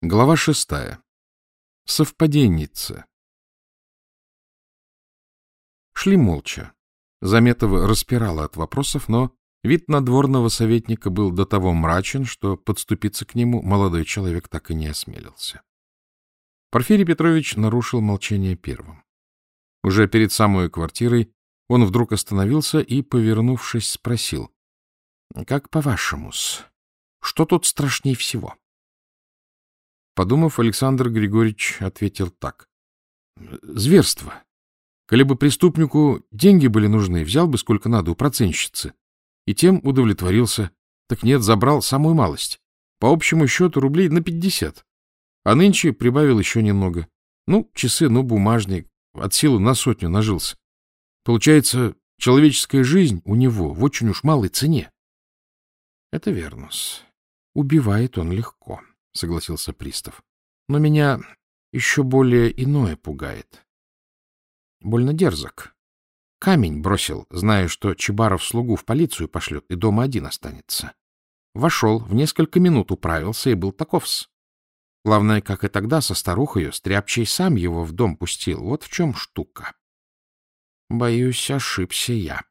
Глава шестая. Совпаденница. Шли молча. Заметова распирала от вопросов, но вид надворного советника был до того мрачен, что подступиться к нему молодой человек так и не осмелился. Порфирий Петрович нарушил молчание первым. Уже перед самой квартирой он вдруг остановился и, повернувшись, спросил. — Как по-вашему-с? Что тут страшнее всего? Подумав, Александр Григорьевич ответил так. — Зверство. Коли бы преступнику деньги были нужны, взял бы сколько надо у процентщицы. И тем удовлетворился. Так нет, забрал самую малость. По общему счету рублей на пятьдесят. А нынче прибавил еще немного. Ну, часы, ну, бумажник. От силы на сотню нажился. Получается, человеческая жизнь у него в очень уж малой цене. — Это верно. Убивает он легко. — согласился пристав. — Но меня еще более иное пугает. Больно дерзок. Камень бросил, зная, что Чебаров слугу в полицию пошлет и дома один останется. Вошел, в несколько минут управился и был таковс. Главное, как и тогда, со старухою, стряпчей сам его в дом пустил. Вот в чем штука. Боюсь, ошибся я.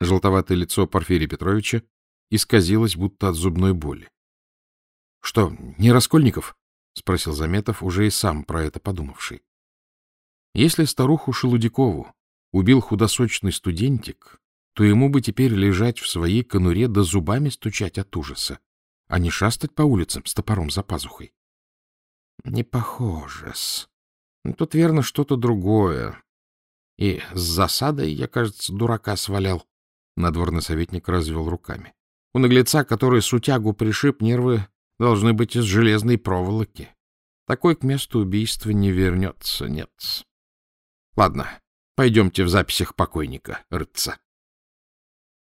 Желтоватое лицо Порфирия Петровича исказилось, будто от зубной боли. — Что, не Раскольников? — спросил Заметов, уже и сам про это подумавший. Если старуху Шелудякову убил худосочный студентик, то ему бы теперь лежать в своей конуре да зубами стучать от ужаса, а не шастать по улицам с топором за пазухой. Не похоже-с. Тут верно что-то другое. И с засадой я, кажется, дурака свалял. Надворный советник развел руками. У наглеца, который сутягу пришиб, нервы должны быть из железной проволоки. Такой к месту убийства не вернется, нет. Ладно, пойдемте в записях покойника рыться.